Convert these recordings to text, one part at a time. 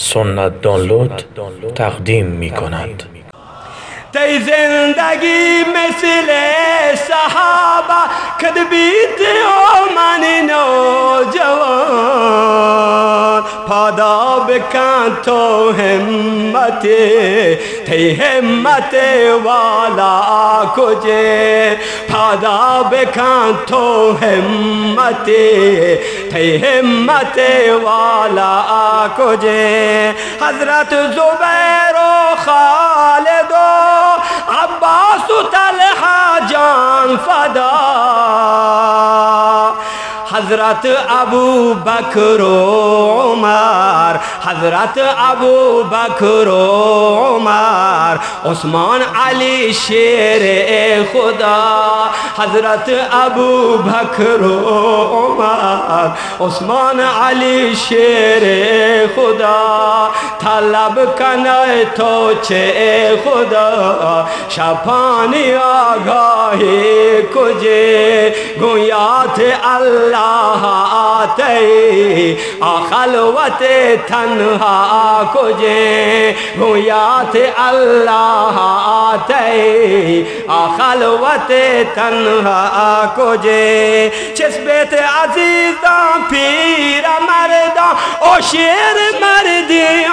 سنت دانلود تقدیم می کند تی زندگی مثل صحابه کد بیت پادا بکن تو همت تی همت والا کجے پادا بکن تو همت تی همت والا کجے حضرت زبیر و خالد و عباس و طلحہ جان فدا۔ حضرت ابو بکر و عمر حضرت ابو بکر و عمر عثمان علی شیر خدا حضرت ابو بکر و عمر عثمان علی شیر خدا طلب کنه تو چه خدا شپانی آگاهی کجه گویات اللہ آتے خلوت تنہا کجے گویات اللہ آتے خلوت تنہا کجے۔ چس بیت عزیزاں، پیر مرداں، او شیر مردی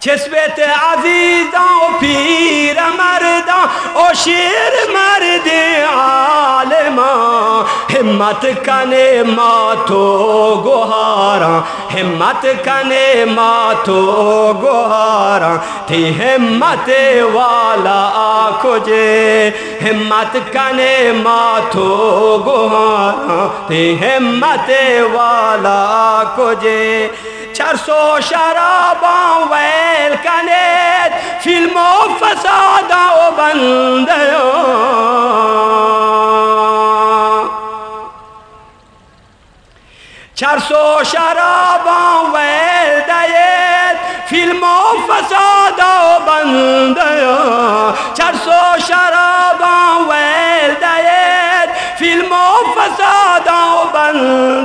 چسبت عزیزاں پیر مرداں، او شیر مرد عالماں۔ ہمت کنے ماتو گوہاراں ہمت کنے ماتو گوہاراں تھی ہمت والا کجے ہمت کنے ماتو گوہاراں تھی ہمت والا کجے شرسو شرابا ويل كانت في المفسد وبنديو شرسو شرابا ويل ديت في المفسد وبنديو شرسو شرابا ويل ديت في المفسد وبنديو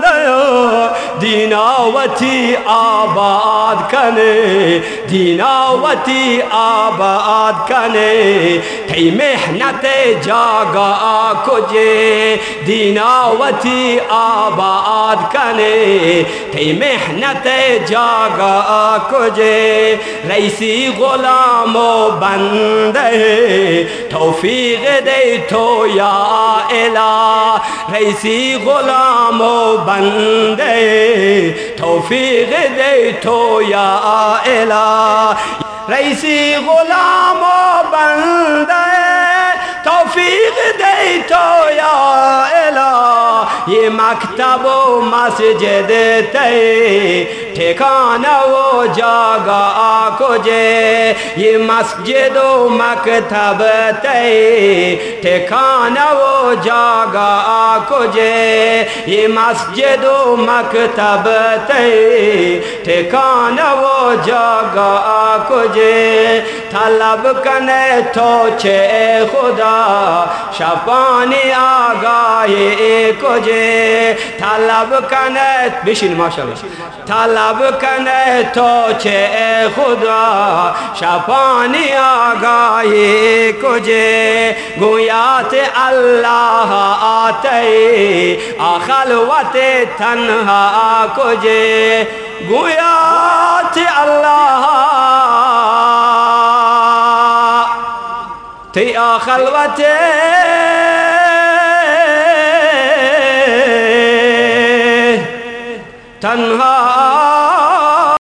مدینہ دیناوتی آباد کنے دیناوتی آباد کنے تھی محنت جاگا کجے دیناوتی آباد کنے تھی محنت جاگا کجے ریسی غلام و بندے توفیق دے تو یا الہ۔ ریسی غلام و بندے توفیق دے تو یا الہ رئیسی غلام و بندے، توفیق دے تو یا الہ، یہ مکتب و مسجد تے ٹھکانہ وہ جاگا کجے یہ مسجد و مکتب تے ٹھکانہ وہ جاگا کجے یہ مسجد و مکتب تے ٹھکانہ وہ جاگا کجے طلب کنے تو چھے خدا۔ شپانی آگاہی کجے طلب کنے۔ بشین ماشاءاللہ۔ طلب کنے تو چھے خدا؟ شپانی آگاہی کجے؟ گویات اللہ آتے آخلوت تنہا کجے؟ گویات اللہ تی خلوت تنہا